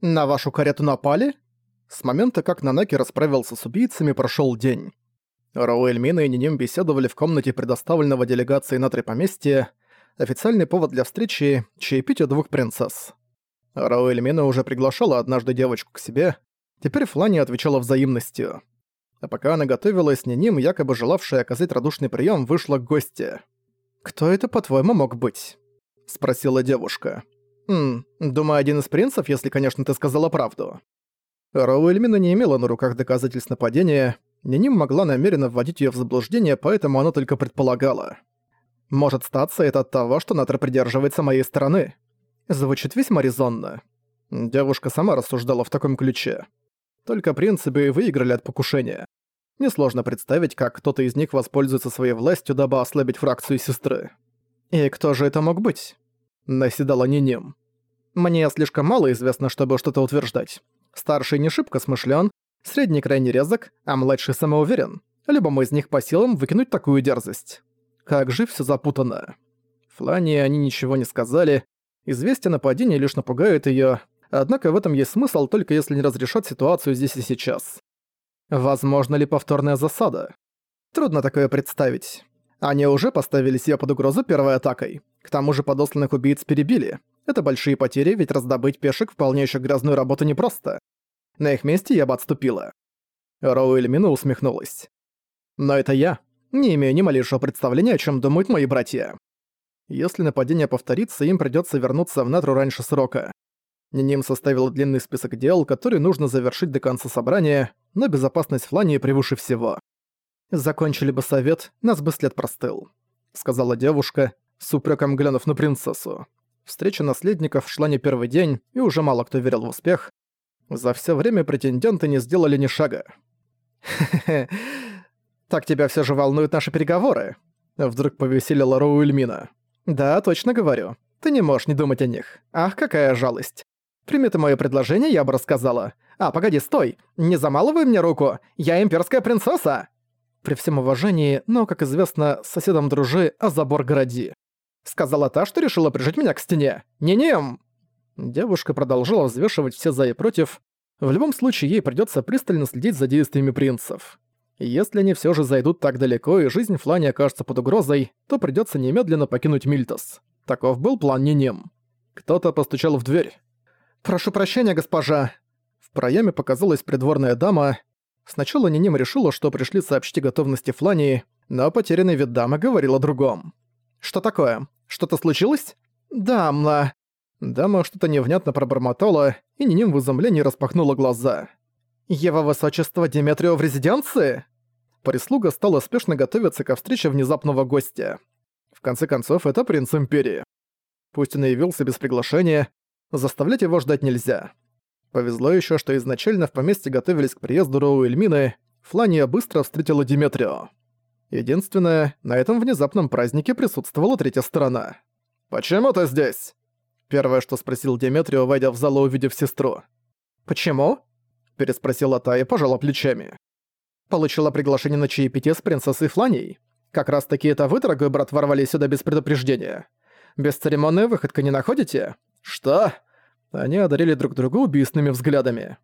«На вашу карету напали?» С момента, как Нанаки расправился с убийцами, прошел день. Роуэльмина и Ниним беседовали в комнате предоставленного делегацией на три поместья. Официальный повод для встречи – чаепитие двух принцесс. Роуэльмина уже приглашала однажды девочку к себе, теперь Флани отвечала взаимностью. А пока она готовилась, Ниним, якобы желавшая оказать радушный прием, вышла к гости. «Кто это, по-твоему, мог быть?» – спросила девушка. «Хм, думаю, один из принцев, если, конечно, ты сказала правду». Роуэльмина не имела на руках доказательств нападения, Ниним могла намеренно вводить её в заблуждение, поэтому она только предполагала. «Может статься это от того, что Натра придерживается моей стороны». Звучит весьма резонно. Девушка сама рассуждала в таком ключе. Только принцы бы и выиграли от покушения. Несложно представить, как кто-то из них воспользуется своей властью, дабы ослабить фракцию сестры. «И кто же это мог быть?» Наседала Ниним. «Мне слишком мало известно, чтобы что-то утверждать. Старший не шибко смышлен, средний крайне резок, а младший самоуверен. Любому из них по силам выкинуть такую дерзость. Как же все запутано. Флане они ничего не сказали. Известие о нападении лишь напугает ее, однако в этом есть смысл, только если не разрешат ситуацию здесь и сейчас. Возможно ли повторная засада? Трудно такое представить. Они уже поставили себя под угрозу первой атакой. К тому же подосланных убийц перебили. Это большие потери, ведь раздобыть пешек вполне еще грязную работу непросто. На их месте я бы отступила. Роу усмехнулась. Но это я. Не имею ни малейшего представления, о чем думают мои братья. Если нападение повторится, им придется вернуться в Натру раньше срока. Ниним составил длинный список дел, которые нужно завершить до конца собрания, но безопасность Флании превыше всего. «Закончили бы совет, нас бы след простыл», — сказала девушка, с упреком глянув на принцессу. Встреча наследников шла не первый день, и уже мало кто верил в успех. За все время претенденты не сделали ни шага. «Хе-хе, так тебя все же волнуют наши переговоры?» Вдруг повеселила Роу Эльмина. «Да, точно говорю. Ты не можешь не думать о них. Ах, какая жалость. Прими ты моё предложение, я бы рассказала. А, погоди, стой! Не замалывай мне руку! Я имперская принцесса!» При всем уважении, но, как известно, соседом дружи, а забор городи. Сказала та, что решила прижать меня к стене. Не-не! Девушка продолжала взвешивать все за и против. В любом случае, ей придётся пристально следить за действиями принцев. Если они всё же зайдут так далеко и жизнь Флани окажется под угрозой, то придётся немедленно покинуть Мильтос. Таков был план Ниним. Кто-то постучал в дверь. «Прошу прощения, госпожа!» В проеме показалась придворная дама. Сначала Ниним решила, что пришли сообщить о готовности Флани, но потерянный вид дамы говорил о другом. «Что такое? Что-то случилось?» «Дама...» Дама что-то невнятно пробормотала, и Ниним в изумлении распахнула глаза. «Его высочество Диметрио в резиденции?» Прислуга стала спешно готовиться ко встрече внезапного гостя. В конце концов, это принц Империи. Пусть он и явился без приглашения, заставлять его ждать нельзя. Повезло еще, что изначально в поместье готовились к приезду Роу Эльмины, Флания быстро встретила Диметрио. Единственное, на этом внезапном празднике присутствовала третья сторона. «Почему ты здесь?» Первое, что спросил Диметрио, войдя в зал и увидев сестру. «Почему?» переспросила та и пожала плечами. «Получила приглашение на чаепитие с принцессой Фланией. Как раз таки это вы, дорогой брат, ворвались сюда без предупреждения. Бесцеремонная выходка не находите?» «Что?» Они одарили друг друга убийственными взглядами.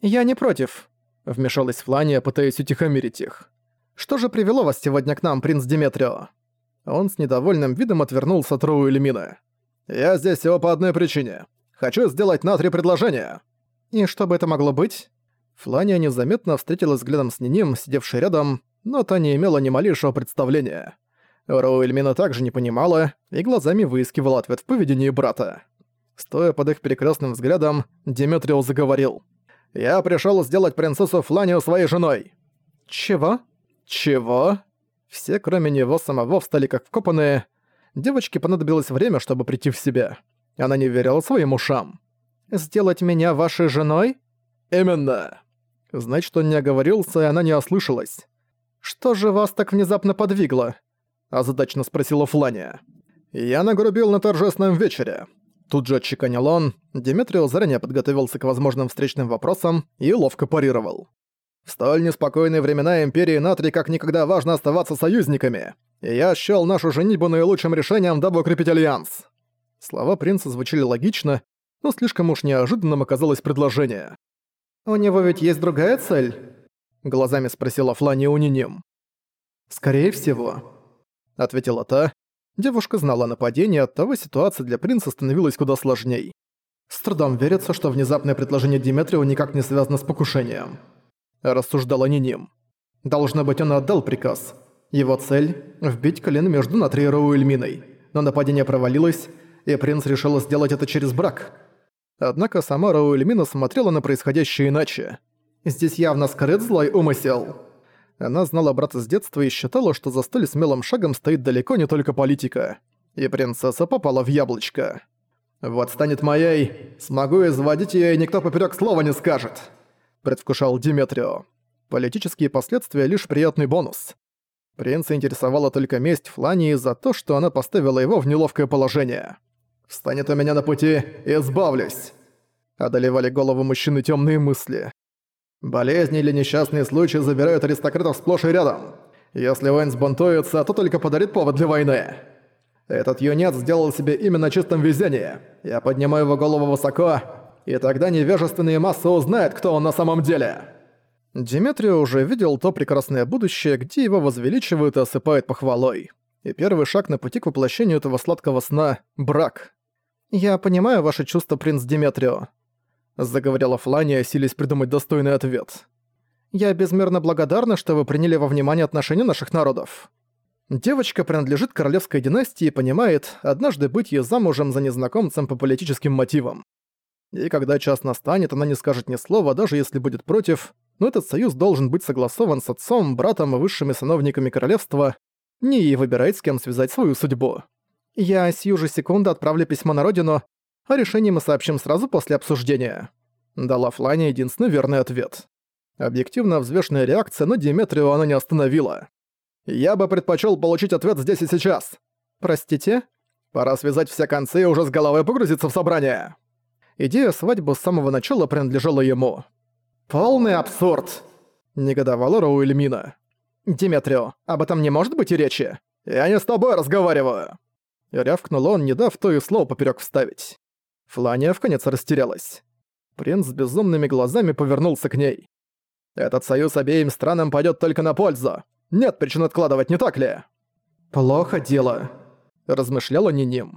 «Я не против», — вмешалась Флания, пытаясь утихомирить их. «Что же привело вас сегодня к нам, принц Диметрио?» Он с недовольным видом отвернулся от Роу Эльмина. «Я здесь всего по одной причине. Хочу сделать на три предложения». «И что бы это могло быть?» Флания незаметно встретилась взглядом с Ниним, сидевшей рядом, но та не имела ни малейшего представления. Роу Эльмина также не понимала и глазами выискивала ответ в поведении брата. Стоя под их перекрестным взглядом, Диметрио заговорил. «Я пришел сделать принцессу Фланию своей женой». «Чего?» «Чего?» Все, кроме него самого, встали как вкопанные. Девочке понадобилось время, чтобы прийти в себя. Она не верила своим ушам. «Сделать меня вашей женой?» «Именно!» Значит, он не оговорился, и она не ослышалась. «Что же вас так внезапно подвигло?» Озадачно спросила Флания. «Я нагрубил на торжественном вечере». Тут же отчеканил он, Диметрио заранее подготовился к возможным встречным вопросам и ловко парировал. В столь неспокойные времена Империи Натри как никогда важно оставаться союзниками, и я счёл нашу женитьбу наилучшим решением, дабы укрепить альянс. Слова принца звучали логично, но слишком уж неожиданным оказалось предложение. «У него ведь есть другая цель?» — глазами спросила Флания у Ниним. «Скорее всего», — ответила та. Девушка знала нападение, оттого ситуация для принца становилась куда сложней. С трудом верится, что внезапное предложение Диметрио никак не связано с покушением. Рассуждала Ниним. Должно быть, он отдал приказ. Его цель – вбить колено между Натриеро и Эльминой. Но нападение провалилось, и принц решил сделать это через брак. Однако сама Роуэльмина смотрела на происходящее иначе. Здесь явно скрыт злой умысел. Она знала брата с детства и считала, что за столь смелым шагом стоит далеко не только политика. И принцесса попала в яблочко. «Вот станет моей, смогу изводить её, и никто поперёк слова не скажет», — предвкушал Диметрио. Политические последствия — лишь приятный бонус. Принца интересовала только месть Флании за то, что она поставила его в неловкое положение. «Встанет у меня на пути, избавлюсь!» Одолевали голову мужчины темные мысли. Болезни или несчастные случаи забирают аристократов сплошь и рядом. Если Уэйн сбунтуется, то только подарит повод для войны. Этот юнец сделал себе имя на чистом везении. Я поднимаю его голову высоко, и тогда невежественные массы узнают, кто он на самом деле. Диметрио уже видел то прекрасное будущее, где его возвеличивают и осыпают похвалой. И первый шаг на пути к воплощению этого сладкого сна — брак. «Я понимаю ваши чувства, принц Диметрио», заговорила Флания, силясь придумать достойный ответ. «Я безмерно благодарна, что вы приняли во внимание отношения наших народов. Девочка принадлежит королевской династии и понимает, однажды быть ей замужем за незнакомцем по политическим мотивам. И когда час настанет, она не скажет ни слова, даже если будет против, но этот союз должен быть согласован с отцом, братом и высшими сановниками королевства, не ей выбирать, с кем связать свою судьбу. Я сию же секунду отправлю письмо на родину, о решении мы сообщим сразу после обсуждения». Дала Флане единственный верный ответ. Объективно взвешенная реакция, но Диметрио она не остановила. «Я бы предпочел получить ответ здесь и сейчас». «Простите?» «Пора связать все концы и уже с головой погрузиться в собрание». Идея свадьбы с самого начала принадлежала ему. «Полный абсурд!» – негодовала Роуэльмина. «Диметрио, об этом не может быть и речи. Я не с тобой разговариваю!» Рявкнул он, не дав то и слово поперёк вставить. Флания вконец растерялась. Принц с безумными глазами повернулся к ней. «Этот союз обеим странам пойдет только на пользу. Нет причин откладывать, не так ли?» «Плохо дело», — размышляла Ниним.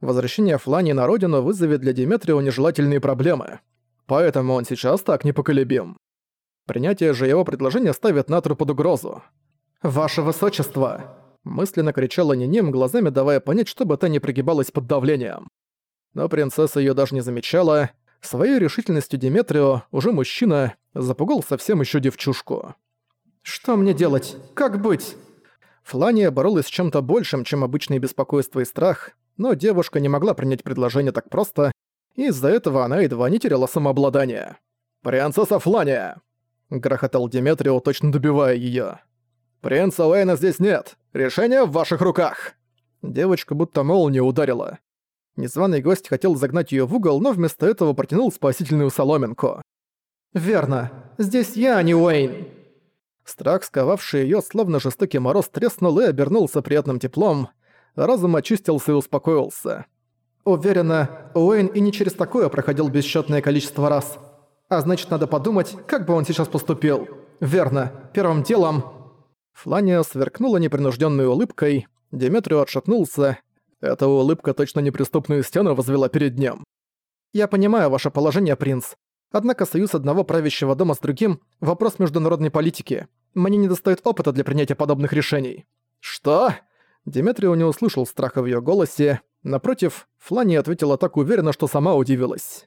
Возвращение Флани на родину вызовет для Диметрио нежелательные проблемы. Поэтому он сейчас так непоколебим. Принятие же его предложения ставит Натру под угрозу. «Ваше Высочество!» Мысленно кричала Ниним, глазами давая понять, чтобы та не пригибалась под давлением. Но принцесса её даже не замечала. Своей решительностью Диметрио, уже мужчина, запугал совсем ещё девчушку. «Что мне делать? Как быть?» Флания боролась с чем-то большим, чем обычные беспокойство и страх, но девушка не могла принять предложение так просто, и из-за этого она едва не теряла самообладание. «Принцесса Флания!» — грохотал Диметрио, точно добивая её. «Принца Уэйна здесь нет! Решение в ваших руках!» Девочка будто молния ударила. Незваный гость хотел загнать её в угол, но вместо этого протянул спасительную соломинку. «Верно. Здесь я, а не Уэйн!» Страх, сковавший её, словно жестокий мороз, треснул и обернулся приятным теплом. Разум очистился и успокоился. Уверена, Уэйн и не через такое проходил бесчётное количество раз. А значит, надо подумать, как бы он сейчас поступил. Верно. Первым делом... Флания сверкнула непринужденной улыбкой. Деметрио отшатнулся, эта улыбка точно неприступную стену возвела перед ним. «Я понимаю ваше положение, принц. Однако союз одного правящего дома с другим – вопрос международной политики. Мне недостает опыта для принятия подобных решений». «Что?» Диметрио не услышал страха в её голосе. Напротив, Флани ответила так уверенно, что сама удивилась.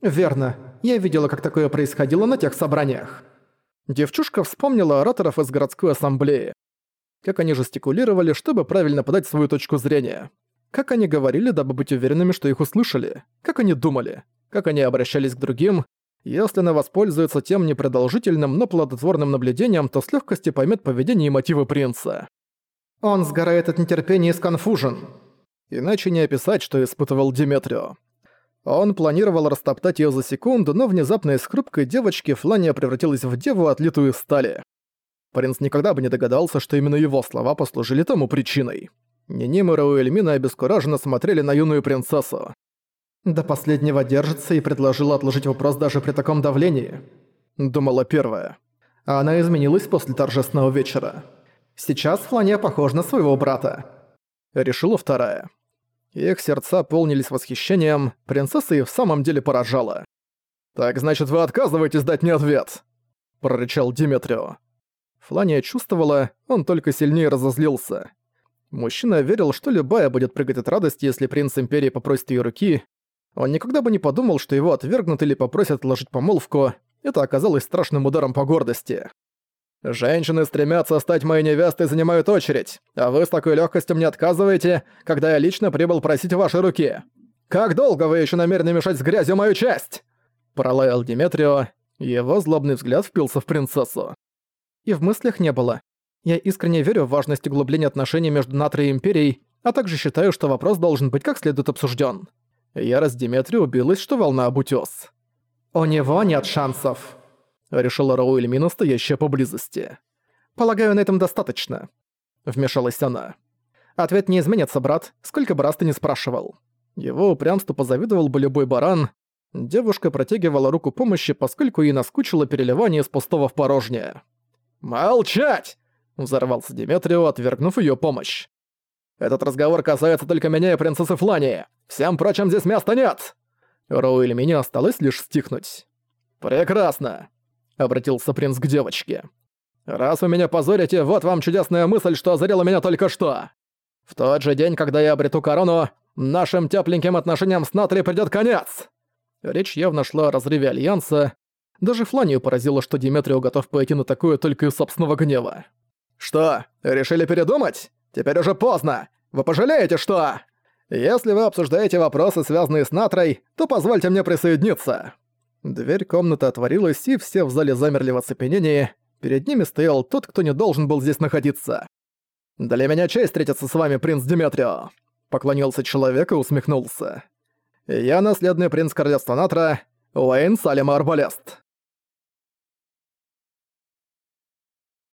«Верно. Я видела, как такое происходило на тех собраниях». Девчушка вспомнила ораторов из городской ассамблеи. Как они жестикулировали, чтобы правильно подать свою точку зрения. Как они говорили, дабы быть уверенными, что их услышали? Как они думали? Как они обращались к другим? Если она воспользуется тем непродолжительным, но плодотворным наблюдением, то с легкостью поймет поведение и мотивы принца. Он сгорает от нетерпения и сконфужен. Иначе не описать, что испытывал Диметрио. Он планировал растоптать ее за секунду, но внезапно из хрупкой девочки Флания превратилась в деву, отлитую из стали. Принц никогда бы не догадался, что именно его слова послужили тому причиной. Нинимура и Эльмина обескураженно смотрели на юную принцессу. До последнего держится и предложила отложить вопрос даже при таком давлении. Думала первая. А она изменилась после торжественного вечера. Сейчас Флания похожа на своего брата. Решила вторая. Их сердца полнились восхищением, принцесса и в самом деле поражала. «Так значит, вы отказываетесь дать мне ответ?» – прорычал Диметрио. Флания чувствовала, он только сильнее разозлился. Мужчина верил, что любая будет прыгать от радости, если принц Империи попросит ее руки. Он никогда бы не подумал, что его отвергнут или попросят отложить помолвку. Это оказалось страшным ударом по гордости. «Женщины стремятся стать моей невестой занимают очередь, а вы с такой легкостью мне отказываете, когда я лично прибыл просить вашей руки. Как долго вы еще намерены мешать с грязью мою часть?» Пролаял Диметрио, его злобный взгляд впился в принцессу. И в мыслях не было. Я искренне верю в важность углубления отношений между Натрией и Империей, а также считаю, что вопрос должен быть как следует обсужден. Ярость Диметрио убилась, что волна об утёс. «У него нет шансов», — решила Роуэль Мина, стоящая поблизости. «Полагаю, на этом достаточно», — вмешалась она. «Ответ не изменится, брат, сколько бы раз ты не спрашивал». Его упрямству позавидовал бы любой баран, Девушка протягивала руку помощи, поскольку ей наскучило переливание из пустого в порожнее. «Молчать!» – взорвался Диметрио, отвергнув ее помощь. «Этот разговор касается только меня и принцессы Флани. Всем прочим здесь места нет!» Роу или меня осталось лишь стихнуть. «Прекрасно!» – обратился принц к девочке. «Раз вы меня позорите, вот вам чудесная мысль, что озарила меня только что. В тот же день, когда я обрету корону, нашим тепленьким отношениям с Натри придёт конец!» Речь явно шла о разрыве Альянса. Даже Фланию поразило, что Диметрио готов пойти на такое только из собственного гнева. «Что, решили передумать? Теперь уже поздно! Вы пожалеете, что...» «Если вы обсуждаете вопросы, связанные с Натрой, то позвольте мне присоединиться». Дверь комнаты отворилась, и все в зале замерли в оцепенении. Перед ними стоял тот, кто не должен был здесь находиться. «Для меня честь встретиться с вами, принц Диметрио», — поклонился человек и усмехнулся. Я наследный принц королевства Натра, Уэйн Салема Арбалест.